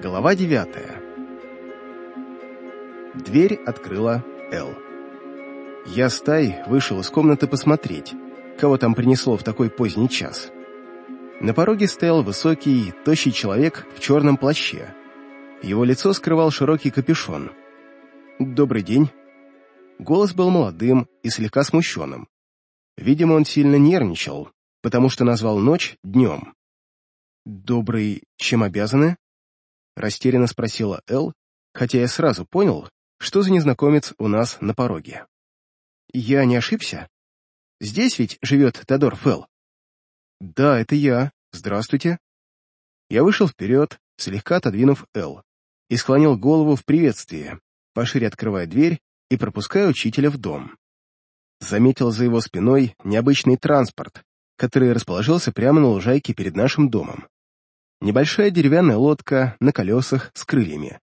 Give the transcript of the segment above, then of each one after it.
Глава девятая. Дверь открыла Эл. Я с Тай вышел из комнаты посмотреть, кого там принесло в такой поздний час. На пороге стоял высокий, тощий человек в черном плаще. Его лицо скрывал широкий капюшон. «Добрый день». Голос был молодым и слегка смущенным. Видимо, он сильно нервничал, потому что назвал ночь днем. «Добрый, чем обязаны?» Растерянно спросила Эл, хотя я сразу понял, что за незнакомец у нас на пороге. «Я не ошибся? Здесь ведь живет Тодор Фелл?» «Да, это я. Здравствуйте». Я вышел вперед, слегка отодвинув Эл, и склонил голову в приветствии, пошире открывая дверь и пропуская учителя в дом. Заметил за его спиной необычный транспорт, который расположился прямо на лужайке перед нашим домом. Небольшая деревянная лодка на колесах с крыльями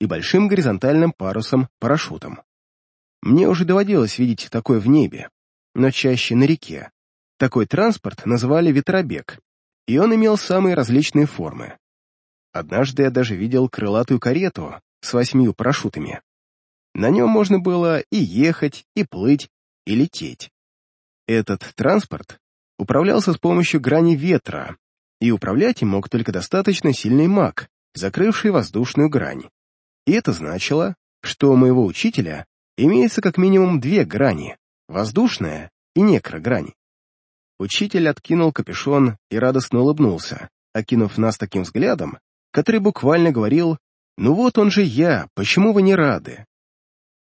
и большим горизонтальным парусом-парашютом. Мне уже доводилось видеть такое в небе, но чаще на реке. Такой транспорт называли ветробег, и он имел самые различные формы. Однажды я даже видел крылатую карету с восьмью парашютами. На нем можно было и ехать, и плыть, и лететь. Этот транспорт управлялся с помощью грани ветра, и управлять им мог только достаточно сильный маг, закрывший воздушную грань. И это значило, что у моего учителя имеется как минимум две грани — воздушная и некрогрань. Учитель откинул капюшон и радостно улыбнулся, окинув нас таким взглядом, который буквально говорил «Ну вот он же я, почему вы не рады?»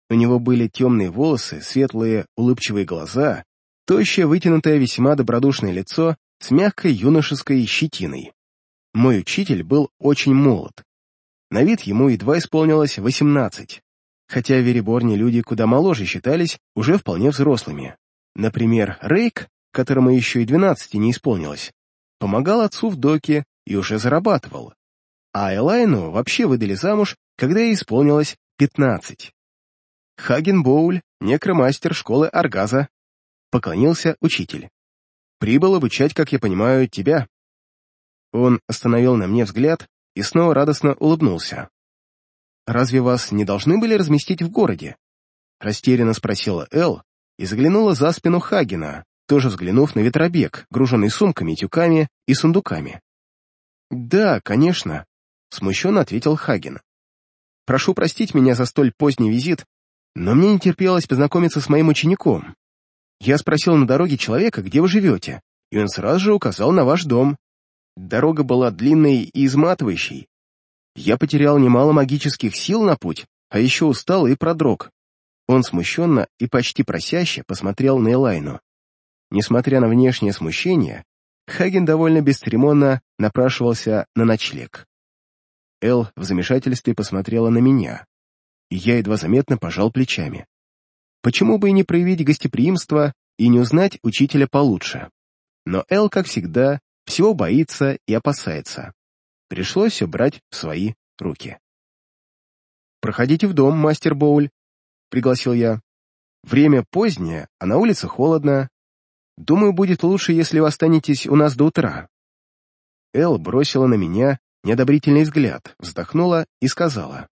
У него были темные волосы, светлые, улыбчивые глаза, тощее, вытянутое, весьма добродушное лицо с мягкой юношеской щетиной. Мой учитель был очень молод. На вид ему едва исполнилось восемнадцать, хотя в Вереборне люди куда моложе считались уже вполне взрослыми. Например, Рейк, которому еще и двенадцати не исполнилось, помогал отцу в доке и уже зарабатывал. А Элайну вообще выдали замуж, когда ей исполнилось пятнадцать. Хаген Боуль, некромастер школы Аргаза, поклонился учитель. Прибыл обучать, как я понимаю, тебя». Он остановил на мне взгляд и снова радостно улыбнулся. «Разве вас не должны были разместить в городе?» Растерянно спросила Эл и заглянула за спину Хагена, тоже взглянув на ветробег, груженный сумками, тюками и сундуками. «Да, конечно», — смущенно ответил Хаген. «Прошу простить меня за столь поздний визит, но мне не терпелось познакомиться с моим учеником. Я спросил на дороге человека, где вы живете, и он сразу же указал на ваш дом. Дорога была длинной и изматывающей. Я потерял немало магических сил на путь, а еще устал и продрог. Он смущенно и почти просяще посмотрел на Элайну. Несмотря на внешнее смущение, Хаген довольно бесцеремонно напрашивался на ночлег. Эл в замешательстве посмотрела на меня, и я едва заметно пожал плечами. Почему бы и не проявить гостеприимство и не узнать учителя получше? Но Эл, как всегда, всего боится и опасается. Пришлось все брать в свои руки. «Проходите в дом, мастер Боуль», — пригласил я. «Время позднее, а на улице холодно. Думаю, будет лучше, если вы останетесь у нас до утра». Эл бросила на меня неодобрительный взгляд, вздохнула и сказала.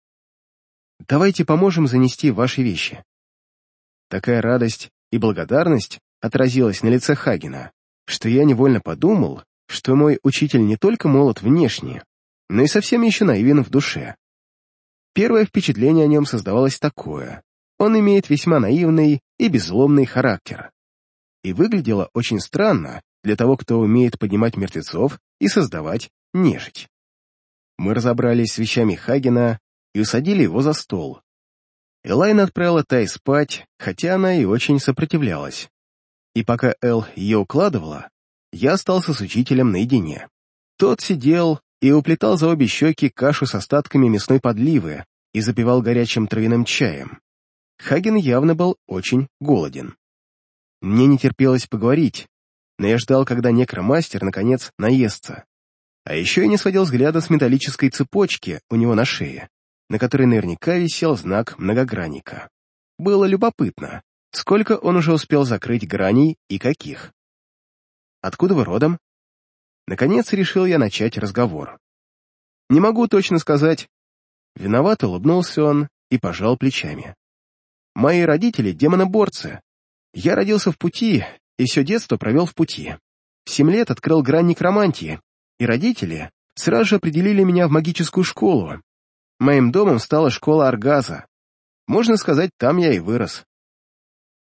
«Давайте поможем занести ваши вещи. Такая радость и благодарность отразилась на лице Хагена, что я невольно подумал, что мой учитель не только молод внешне, но и совсем еще наивен в душе. Первое впечатление о нем создавалось такое. Он имеет весьма наивный и беззлобный характер. И выглядело очень странно для того, кто умеет поднимать мертвецов и создавать нежить. Мы разобрались с вещами Хагена и усадили его за стол, Элайн отправила Тай спать, хотя она и очень сопротивлялась. И пока Эл ее укладывала, я остался с учителем наедине. Тот сидел и уплетал за обе щеки кашу с остатками мясной подливы и запивал горячим травяным чаем. Хаген явно был очень голоден. Мне не терпелось поговорить, но я ждал, когда некромастер, наконец, наестся. А еще я не сводил взгляда с металлической цепочки у него на шее на которой наверняка висел знак многогранника. Было любопытно, сколько он уже успел закрыть граней и каких. Откуда вы родом? Наконец решил я начать разговор. Не могу точно сказать. Виноват улыбнулся он и пожал плечами. Мои родители — демоноборцы. Я родился в пути и все детство провел в пути. В семь лет открыл грань некромантии, и родители сразу же определили меня в магическую школу. Моим домом стала школа Аргаза. Можно сказать, там я и вырос.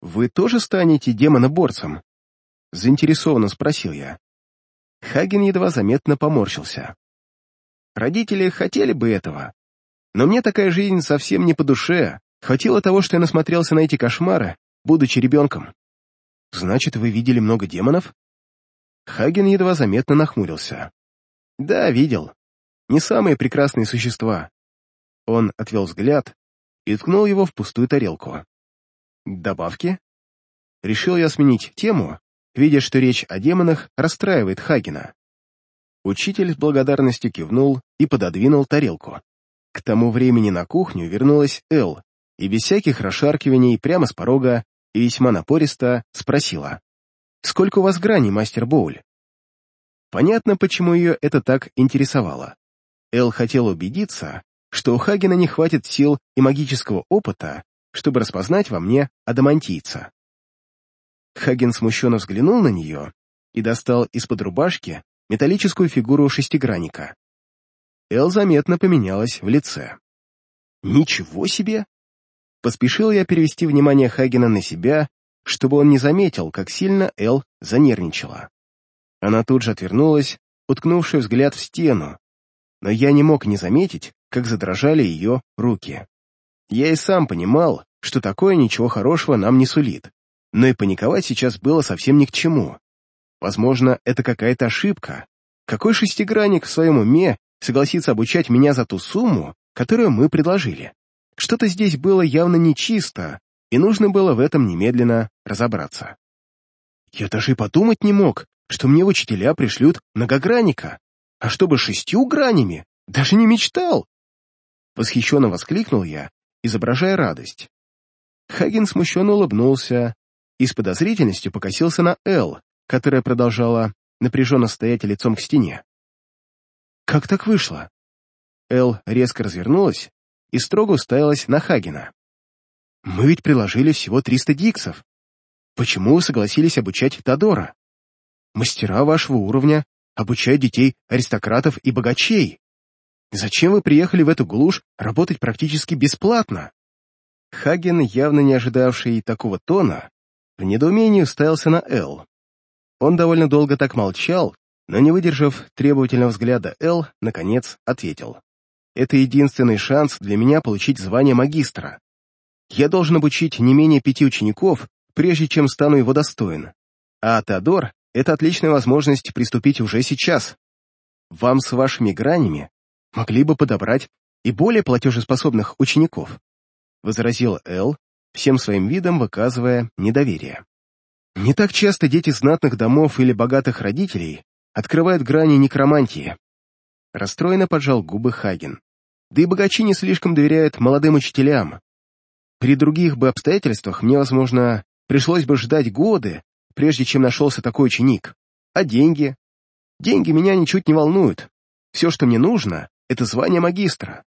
«Вы тоже станете демоноборцем?» Заинтересованно спросил я. Хаген едва заметно поморщился. Родители хотели бы этого, но мне такая жизнь совсем не по душе. Хватило того, что я насмотрелся на эти кошмары, будучи ребенком. Значит, вы видели много демонов? Хаген едва заметно нахмурился. Да, видел. Не самые прекрасные существа. Он отвел взгляд и ткнул его в пустую тарелку. Добавки? Решил я сменить тему, видя, что речь о демонах расстраивает Хагена. Учитель с благодарностью кивнул и пододвинул тарелку. К тому времени на кухню вернулась Эл и без всяких расшаркиваний прямо с порога и весьма напористо спросила. «Сколько у вас граней, мастер Боуль?» Понятно, почему ее это так интересовало. Эл хотела убедиться, что у Хагена не хватит сил и магического опыта, чтобы распознать во мне адамантийца. Хаген смущенно взглянул на нее и достал из-под рубашки металлическую фигуру шестигранника. Эл заметно поменялась в лице. «Ничего себе!» Поспешил я перевести внимание Хагена на себя, чтобы он не заметил, как сильно Эл занервничала. Она тут же отвернулась, уткнувший взгляд в стену, но я не мог не заметить, как задрожали ее руки. Я и сам понимал, что такое ничего хорошего нам не сулит, но и паниковать сейчас было совсем ни к чему. Возможно, это какая-то ошибка. Какой шестигранник в своем уме согласится обучать меня за ту сумму, которую мы предложили? Что-то здесь было явно нечисто, и нужно было в этом немедленно разобраться. Я даже и подумать не мог, что мне учителя пришлют многогранника, а чтобы шестью гранями, даже не мечтал. Восхищенно воскликнул я, изображая радость. Хаген смущенно улыбнулся и с подозрительностью покосился на Эл, которая продолжала напряженно стоять лицом к стене. «Как так вышло?» Эл резко развернулась и строго уставилась на Хагена. «Мы ведь приложили всего 300 диксов. Почему вы согласились обучать Тодора? Мастера вашего уровня обучают детей аристократов и богачей. Зачем вы приехали в эту глушь работать практически бесплатно?» Хаген, явно не ожидавший такого тона, в недоумении уставился на Эл. Он довольно долго так молчал, но, не выдержав требовательного взгляда Эл, наконец ответил. «Это единственный шанс для меня получить звание магистра. Я должен обучить не менее пяти учеников, прежде чем стану его достоин. А Теодор — это отличная возможность приступить уже сейчас. Вам с вашими гранями могли бы подобрать и более платежеспособных учеников», — возразил Эл, всем своим видом выказывая недоверие. Не так часто дети знатных домов или богатых родителей открывают грани некромантии. Расстроенно поджал губы Хаген. Да и богачи не слишком доверяют молодым учителям. При других бы обстоятельствах мне, возможно, пришлось бы ждать годы, прежде чем нашелся такой ученик. А деньги? Деньги меня ничуть не волнуют. Все, что мне нужно, это звание магистра.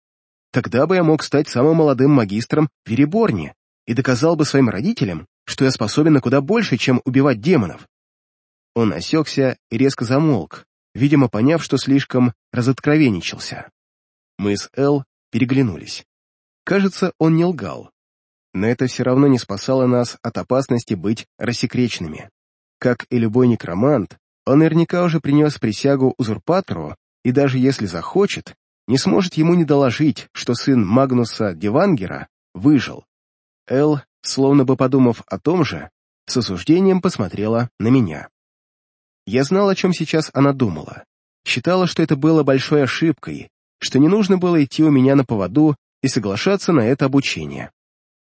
Тогда бы я мог стать самым молодым магистром в Вереборне и доказал бы своим родителям, что я способен на куда больше, чем убивать демонов. Он осекся и резко замолк, видимо, поняв, что слишком разоткровенничался. Мы с Эл переглянулись. Кажется, он не лгал. Но это все равно не спасало нас от опасности быть рассекреченными. Как и любой некромант, он наверняка уже принес присягу узурпатору, и даже если захочет, не сможет ему не доложить, что сын Магнуса Девангера выжил. Эл словно бы подумав о том же, с осуждением посмотрела на меня. Я знал, о чем сейчас она думала. Считала, что это было большой ошибкой, что не нужно было идти у меня на поводу и соглашаться на это обучение.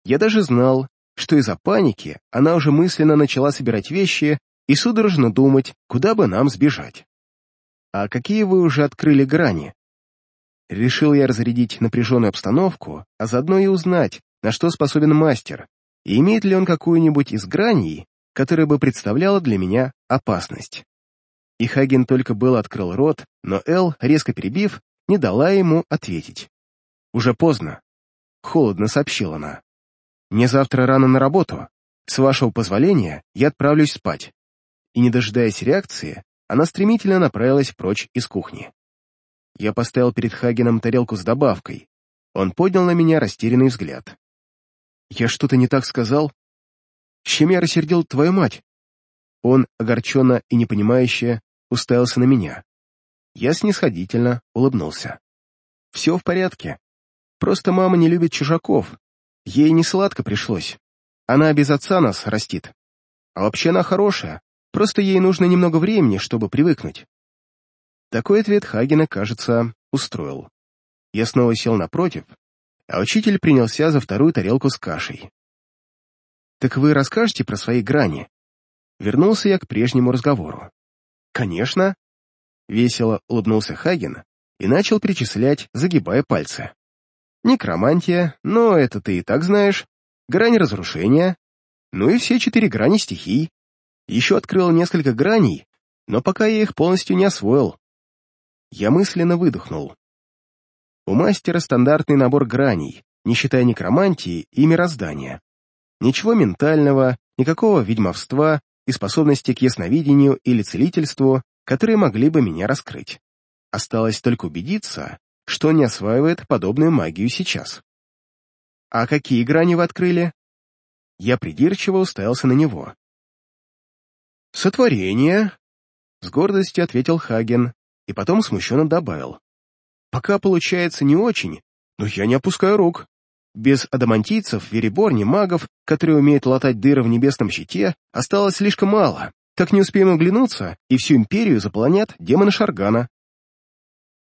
Я даже знал, что из-за паники она уже мысленно начала собирать вещи и судорожно думать, куда бы нам сбежать. «А какие вы уже открыли грани?» Решил я разрядить напряженную обстановку, а заодно и узнать, на что способен мастер, и имеет ли он какую-нибудь из граней, которая бы представляла для меня опасность. И Хаген только был открыл рот, но Эл, резко перебив, не дала ему ответить. «Уже поздно», — холодно сообщила она. «Мне завтра рано на работу. С вашего позволения я отправлюсь спать». И, не дожидаясь реакции, она стремительно направилась прочь из кухни. Я поставил перед Хагеном тарелку с добавкой. Он поднял на меня растерянный взгляд. «Я что-то не так сказал? Чем я рассердил твою мать?» Он, огорченно и непонимающе, уставился на меня. Я снисходительно улыбнулся. «Все в порядке. Просто мама не любит чужаков. Ей не сладко пришлось. Она без отца нас растит. А вообще она хорошая, просто ей нужно немного времени, чтобы привыкнуть». Такой ответ Хагена, кажется, устроил. Я снова сел напротив, а учитель принялся за вторую тарелку с кашей. «Так вы расскажете про свои грани?» Вернулся я к прежнему разговору. «Конечно!» Весело улыбнулся Хаген и начал перечислять, загибая пальцы. «Некромантия, но это ты и так знаешь. Грань разрушения. Ну и все четыре грани стихий. Еще открыл несколько граней, но пока я их полностью не освоил». Я мысленно выдохнул. У мастера стандартный набор граней, не считая некромантии и мироздания. Ничего ментального, никакого ведьмовства и способности к ясновидению или целительству, которые могли бы меня раскрыть. Осталось только убедиться, что не осваивает подобную магию сейчас. «А какие грани вы открыли?» Я придирчиво уставился на него. «Сотворение», — с гордостью ответил Хаген, и потом смущенно добавил. «Пока получается не очень, но я не опускаю рук. Без адамантийцев, вереборни, магов, которые умеют латать дыры в небесном щите, осталось слишком мало. Так не успеем оглянуться, и всю империю заполонят демоны Шаргана.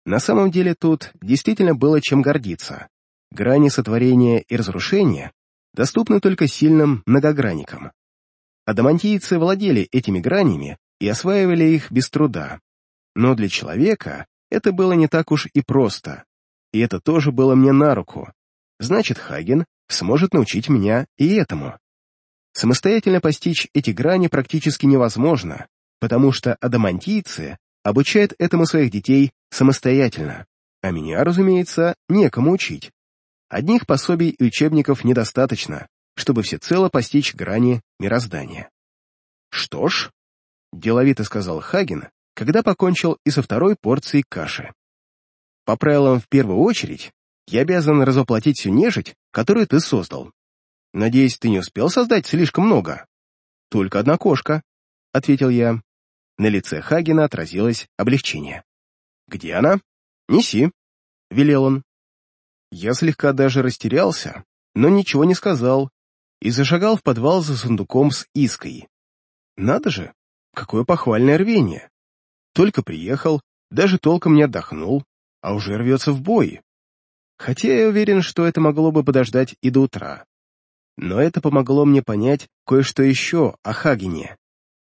На самом деле тут действительно было чем гордиться. Грани сотворения и разрушения доступны только сильным многогранникам. Адамантийцы владели этими гранями и осваивали их без труда. Но для человека это было не так уж и просто. И это тоже было мне на руку, значит, Хаген сможет научить меня и этому. Самостоятельно постичь эти грани практически невозможно, потому что адамантийцы обучают этому своих детей самостоятельно, а меня, разумеется, некому учить. Одних пособий и учебников недостаточно, чтобы всецело постичь грани мироздания. «Что ж», — деловито сказал Хаген, когда покончил и со второй порцией каши. «По правилам, в первую очередь, я обязан разоплатить всю нежить, которую ты создал. Надеюсь, ты не успел создать слишком много?» «Только одна кошка», — ответил я. На лице Хагена отразилось облегчение. «Где она?» «Неси», — велел он. Я слегка даже растерялся, но ничего не сказал и зашагал в подвал за сундуком с иской. Надо же, какое похвальное рвение. Только приехал, даже толком не отдохнул, а уже рвется в бой. Хотя я уверен, что это могло бы подождать и до утра. Но это помогло мне понять кое-что еще о Хагене.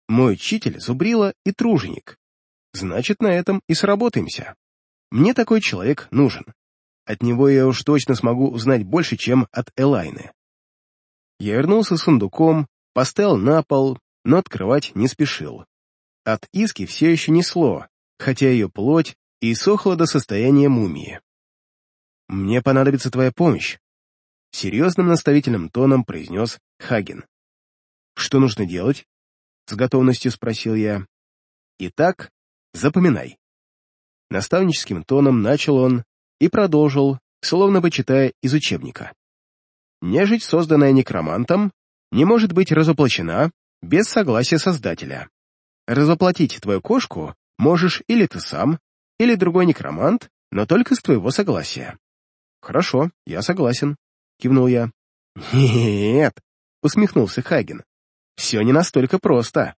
Мой учитель — зубрила и труженик. Значит, на этом и сработаемся. Мне такой человек нужен. От него я уж точно смогу узнать больше, чем от Элайны. Я вернулся с сундуком, поставил на пол, но открывать не спешил. От Иски все еще несло, хотя ее плоть и сохла до состояния мумии. «Мне понадобится твоя помощь», — серьезным наставительным тоном произнес Хаген. «Что нужно делать?» — с готовностью спросил я. «Итак, запоминай». Наставническим тоном начал он и продолжил, словно бы читая из учебника. «Нежить, созданная некромантом, не может быть разоплощена без согласия Создателя. Разоплатить твою кошку можешь или ты сам, или другой некромант, но только с твоего согласия. «Хорошо, я согласен», — кивнул я. «Нет», — усмехнулся Хаген. «Все не настолько просто.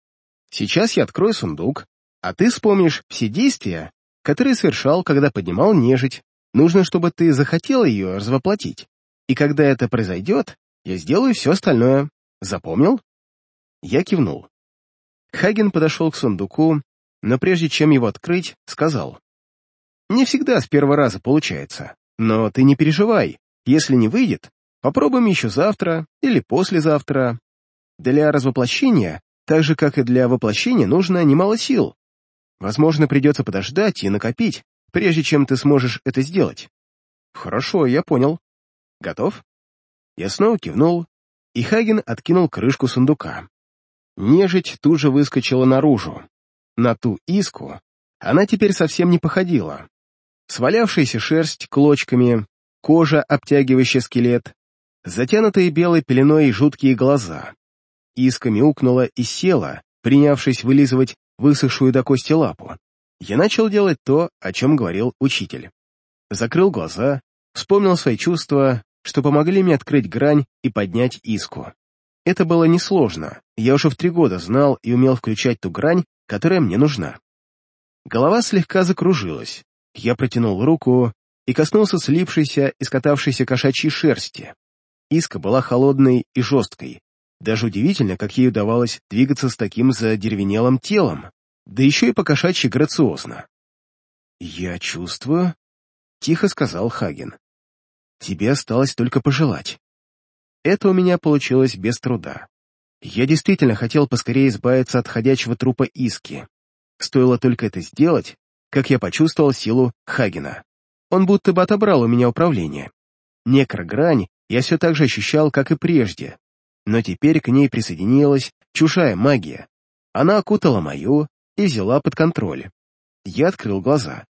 Сейчас я открою сундук, а ты вспомнишь все действия, которые совершал, когда поднимал нежить. Нужно, чтобы ты захотел ее развоплотить. И когда это произойдет, я сделаю все остальное. Запомнил?» Я кивнул. Хаген подошел к сундуку, но прежде чем его открыть, сказал. «Не всегда с первого раза получается. Но ты не переживай, если не выйдет, попробуем еще завтра или послезавтра. Для развоплощения, так же, как и для воплощения, нужно немало сил. Возможно, придется подождать и накопить, прежде чем ты сможешь это сделать. Хорошо, я понял. Готов? Я снова кивнул, и Хаген откинул крышку сундука. Нежить тут же выскочила наружу. На ту иску она теперь совсем не походила. Свалявшаяся шерсть клочками, кожа, обтягивающая скелет, затянутые белой пеленой и жуткие глаза. Иска мяукнула и села, принявшись вылизывать высохшую до кости лапу. Я начал делать то, о чем говорил учитель. Закрыл глаза, вспомнил свои чувства, что помогли мне открыть грань и поднять иску. Это было несложно, я уже в три года знал и умел включать ту грань, которая мне нужна. Голова слегка закружилась, я протянул руку и коснулся слипшейся и скатавшейся кошачьей шерсти. Иска была холодной и жесткой. Даже удивительно, как ей удавалось двигаться с таким задеревенелым телом, да еще и покошачьи грациозно. «Я чувствую», — тихо сказал Хаген. «Тебе осталось только пожелать». Это у меня получилось без труда. Я действительно хотел поскорее избавиться от ходячего трупа Иски. Стоило только это сделать, как я почувствовал силу Хагена. Он будто бы отобрал у меня управление. Некрогрань я все так же ощущал, как и прежде, но теперь к ней присоединилась чужая магия. Она окутала мою и взяла под контроль. Я открыл глаза.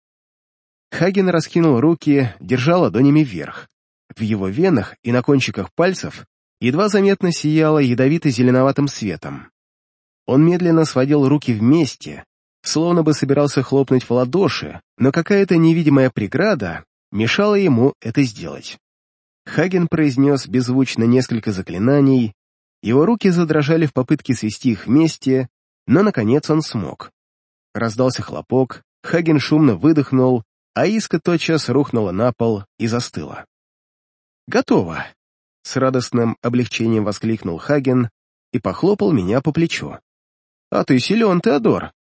Хаген раскинул руки, держал ладонями вверх. В его венах и на кончиках пальцев едва заметно сияло ядовито-зеленоватым светом. Он медленно сводил руки вместе, словно бы собирался хлопнуть в ладоши, но какая-то невидимая преграда мешала ему это сделать. Хаген произнес беззвучно несколько заклинаний, его руки задрожали в попытке свести их вместе, но, наконец, он смог. Раздался хлопок, Хаген шумно выдохнул, а иска тотчас рухнула на пол и застыла. «Готово!» — с радостным облегчением воскликнул Хаген и похлопал меня по плечу. «А ты силен, Теодор!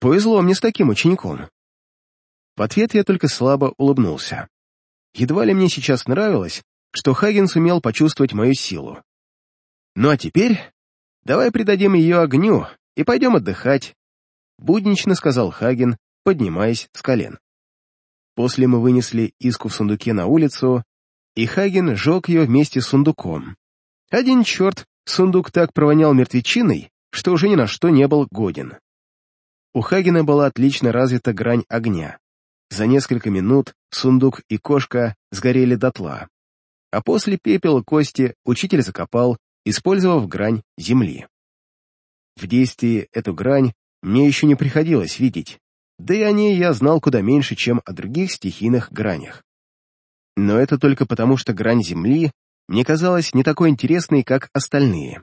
Повезло мне с таким учеником!» В ответ я только слабо улыбнулся. Едва ли мне сейчас нравилось, что Хаген сумел почувствовать мою силу. Ну а теперь давай придадим ее огню и пойдем отдыхать, буднично сказал Хаген, поднимаясь с колен. После мы вынесли иску в сундуке на улицу, и Хаген сжег ее вместе с сундуком. Один черт, сундук так провонял мертвечиной, что уже ни на что не был годен. У Хагена была отлично развита грань огня. За несколько минут сундук и кошка сгорели дотла. А после пепел и кости учитель закопал использовав грань Земли. В действии эту грань мне еще не приходилось видеть, да и о ней я знал куда меньше, чем о других стихийных гранях. Но это только потому, что грань Земли мне казалась не такой интересной, как остальные.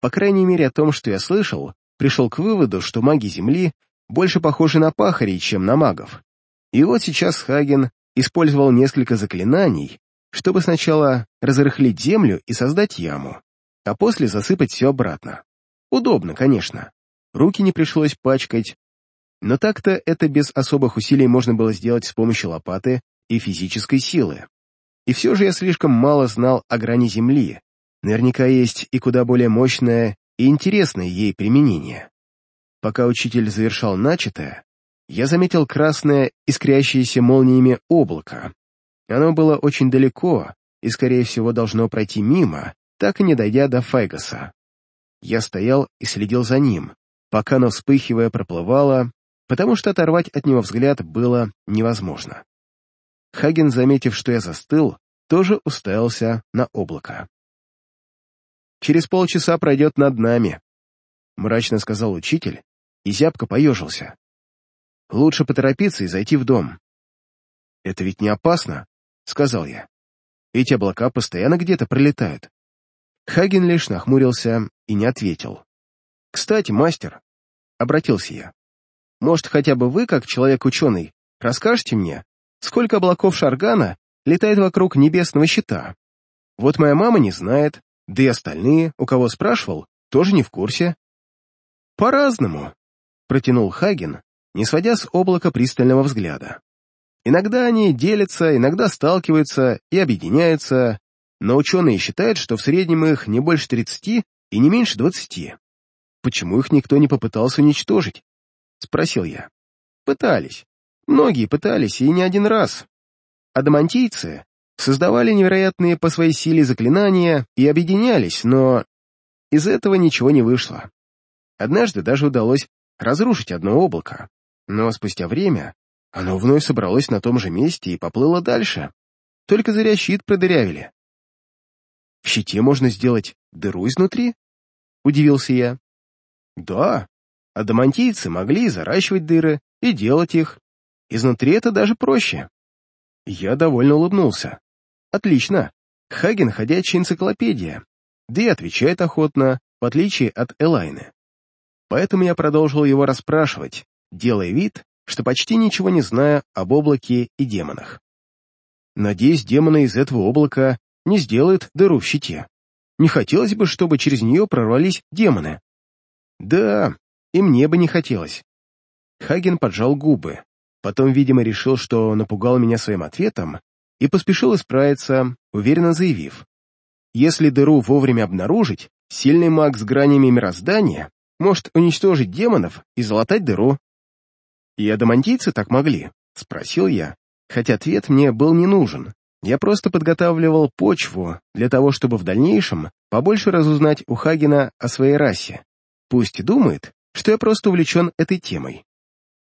По крайней мере, о том, что я слышал, пришел к выводу, что маги Земли больше похожи на пахарей, чем на магов. И вот сейчас Хаген использовал несколько заклинаний, чтобы сначала разрыхлить землю и создать яму, а после засыпать все обратно. Удобно, конечно. Руки не пришлось пачкать. Но так-то это без особых усилий можно было сделать с помощью лопаты и физической силы. И все же я слишком мало знал о грани Земли. Наверняка есть и куда более мощное и интересное ей применение. Пока учитель завершал начатое, я заметил красное, искрящееся молниями облако. Оно было очень далеко и, скорее всего, должно пройти мимо, так и не дойдя до Файгаса. Я стоял и следил за ним, пока оно, вспыхивая, проплывало, потому что оторвать от него взгляд было невозможно. Хаген, заметив, что я застыл, тоже уставился на облако. «Через полчаса пройдет над нами», — мрачно сказал учитель, и зябко поежился. «Лучше поторопиться и зайти в дом». «Это ведь не опасно», — сказал я. «Эти облака постоянно где-то пролетают. Хаген лишь нахмурился и не ответил. «Кстати, мастер», — обратился я, — «может, хотя бы вы, как человек-ученый, расскажете мне, сколько облаков Шаргана летает вокруг небесного щита? Вот моя мама не знает, да и остальные, у кого спрашивал, тоже не в курсе». «По-разному», — протянул Хаген, не сводя с облака пристального взгляда. «Иногда они делятся, иногда сталкиваются и объединяются, но ученые считают, что в среднем их не больше 30 и не меньше 20. Почему их никто не попытался уничтожить? Спросил я. Пытались. Многие пытались, и не один раз. Адамантийцы создавали невероятные по своей силе заклинания и объединялись, но из этого ничего не вышло. Однажды даже удалось разрушить одно облако, но спустя время оно вновь собралось на том же месте и поплыло дальше. Только зря щит продырявили. В щите можно сделать дыру изнутри? Удивился я. Да, адамантийцы могли заращивать дыры, и делать их. Изнутри это даже проще. Я довольно улыбнулся. Отлично. Хаген — ходячая энциклопедия. Да и отвечает охотно, в отличие от Элайны. Поэтому я продолжил его расспрашивать, делая вид, что почти ничего не знаю об облаке и демонах. Надеюсь, демоны из этого облака не сделают дыру в щите. Не хотелось бы, чтобы через нее прорвались демоны. Да, и мне бы не хотелось. Хаген поджал губы, потом, видимо, решил, что напугал меня своим ответом, и поспешил исправиться, уверенно заявив. Если дыру вовремя обнаружить, сильный маг с гранями мироздания может уничтожить демонов и залатать дыру. «И адамантийцы так могли?» — спросил я, хотя ответ мне был не нужен. Я просто подготавливал почву для того, чтобы в дальнейшем побольше разузнать у Хагена о своей расе. Пусть думает, что я просто увлечен этой темой.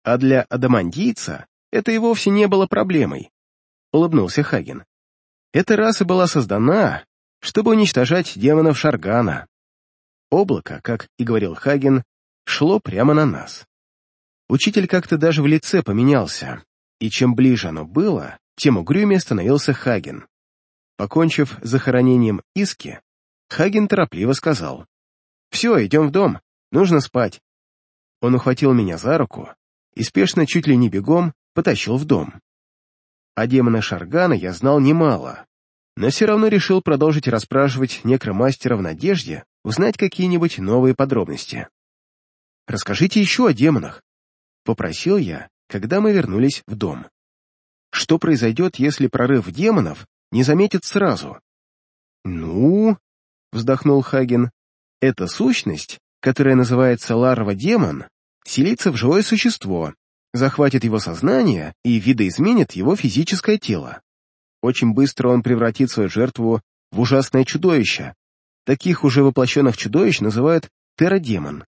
А для адамандийца это и вовсе не было проблемой, — улыбнулся Хаген. Эта раса была создана, чтобы уничтожать демонов Шаргана. Облако, как и говорил Хаген, шло прямо на нас. Учитель как-то даже в лице поменялся, и чем ближе оно было, тем угрюмее становился Хаген. Покончив с захоронением Иски, Хаген торопливо сказал, «Все, идем в дом, нужно спать». Он ухватил меня за руку и спешно, чуть ли не бегом, потащил в дом. О демона Шаргана я знал немало, но все равно решил продолжить расспрашивать некромастера в надежде узнать какие-нибудь новые подробности. «Расскажите еще о демонах», — попросил я, когда мы вернулись в дом. «Что произойдет, если прорыв демонов не заметит сразу?» «Ну...» — вздохнул Хаген. «Эта сущность, которая называется ларва-демон, селится в живое существо, захватит его сознание и видоизменит его физическое тело. Очень быстро он превратит свою жертву в ужасное чудовище. Таких уже воплощенных чудовищ называют террадемон.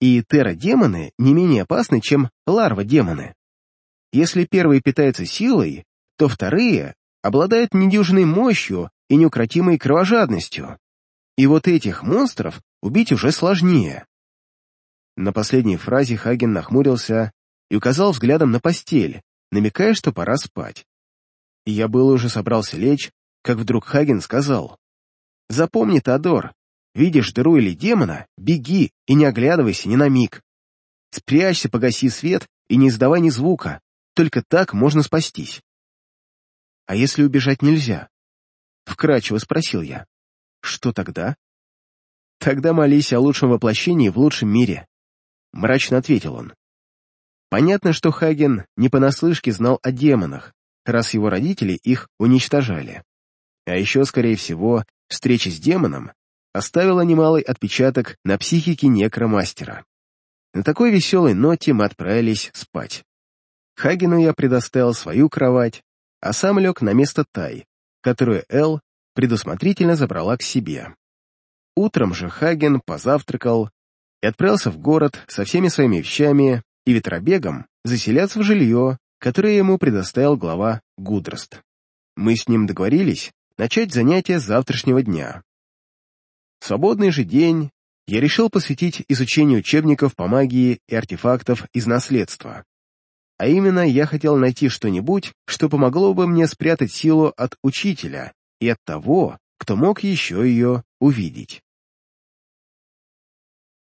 И террадемоны не менее опасны, чем ларва-демоны. Если первые питаются силой, то вторые обладают недюжной мощью и неукротимой кровожадностью. И вот этих монстров убить уже сложнее. На последней фразе Хаген нахмурился и указал взглядом на постель, намекая, что пора спать. И я был уже собрался лечь, как вдруг Хаген сказал. «Запомни, Теодор, видишь дыру или демона, беги и не оглядывайся ни на миг. Спрячься, погаси свет и не издавай ни звука, только так можно спастись». «А если убежать нельзя?» Вкратчиво спросил я. «Что тогда?» «Тогда молись о лучшем воплощении в лучшем мире», — мрачно ответил он. Понятно, что Хаген не понаслышке знал о демонах, раз его родители их уничтожали. А еще, скорее всего, встреча с демоном оставила немалый отпечаток на психике некромастера. На такой веселой ноте мы отправились спать. Хагену я предоставил свою кровать, а сам лег на место Тай, которую Эл предусмотрительно забрала к себе. Утром же Хаген позавтракал и отправился в город со всеми своими вещами и ветробегом заселяться в жилье, которое ему предоставил глава Гудрост. Мы с ним договорились начать занятия с завтрашнего дня. свободный же день я решил посвятить изучению учебников по магии и артефактов из наследства. А именно, я хотел найти что-нибудь, что помогло бы мне спрятать силу от учителя и от того, кто мог еще ее увидеть.